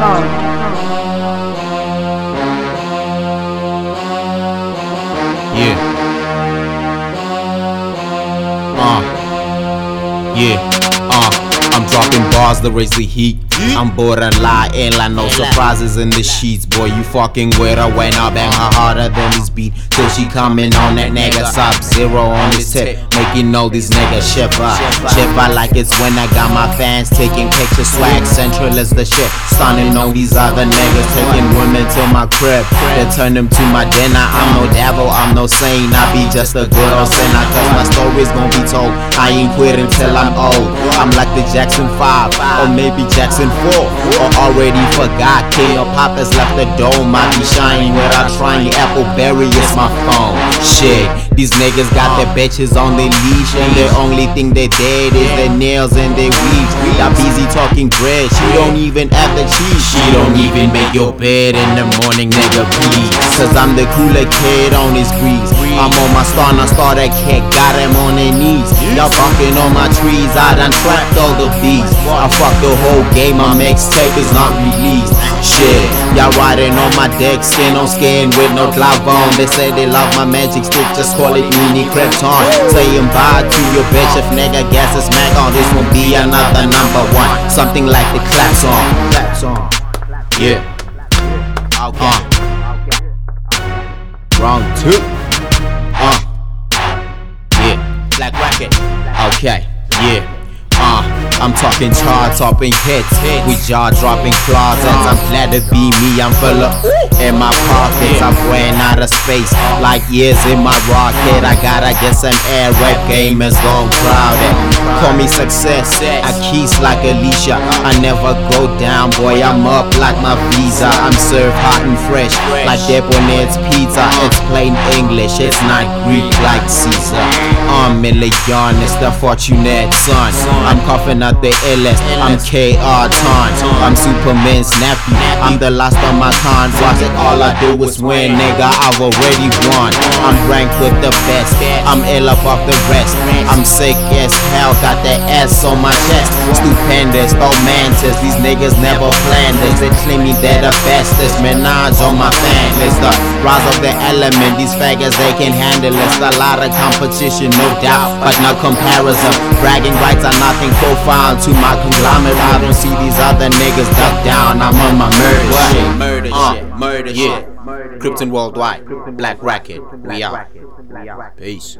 Yeah. Uh. Yeah. Dropping bars to raise the heat. I'm bored and lying like no surprises in the sheets. Boy, you fucking with her when I bang her harder than this beat. Till she coming on that nigga sub zero on his tip. Making all these niggas shiver. Shiver like it's when I got my fans taking pictures. Swag central is the shit. Stunning on these other niggas. Taking women to my crib. Then turn them to my dinner. I'm no devil, I'm no saint. I be just a good old sinner. Cause my story's gonna be told. I ain't quitting till I'm old. I'm like the Jackson 5 or maybe Jackson 4 or already forgot King of Pop has left the dome. I be shining without trying Appleberry is my phone. Shit, these niggas got their bitches on their leash And the only thing they did is their nails and their weaves Y'all busy talking bread, she don't even have the cheese. She don't even make your bed in the morning, nigga, please. Cause I'm the cooler kid on his grease I'm on my star, now star that cat, got him on their knees. Y'all barking on my trees, I done trapped all the beats. I fuck the whole game, my mixtape is not released. Shit, y'all riding on my deck, skin on skin with no glove on. They say they love my magic stick, just call it mini Krypton. Saying bye to your bitch if nigga guess it's Mac on This will be another number one, something like the clap song Clap song, yeah. Okay Round two Okay Yeah uh, I'm talking chart topping hits, we jaw dropping closets. I'm glad to be me, I'm full of my I'm wearing out of space like years in my rocket. I gotta get some air, rap game is gone crowded. Call me success, I keys like Alicia. I never go down, boy, I'm up like my visa. I'm served hot and fresh like Debonairs pizza. It's plain English, it's not Greek like Caesar. I'm million, it's the fortunate son. I'm coughing out the illest. I'm KR Ton. I'm Superman's nephew. I'm the last of my kind. Watch it, all I do is win, nigga. I've already won. I'm ranked with the best. I'm ill above the rest. I'm sick as hell. Got the S on my chest. Stupendous, romantic. These niggas never planned this. They claim me they're the bestest. Menage on my fan list. The rise of the element. These faggots they can handle it. It's a lot of competition, no doubt, but no comparison. Bragging rights are nothing profound to my conglomerate. I don't see these other niggas duck down. I'm on my murder shit. Murder Uh, shit. Murder Yeah. shit. Krypton Worldwide. Black Racket. We out. Peace.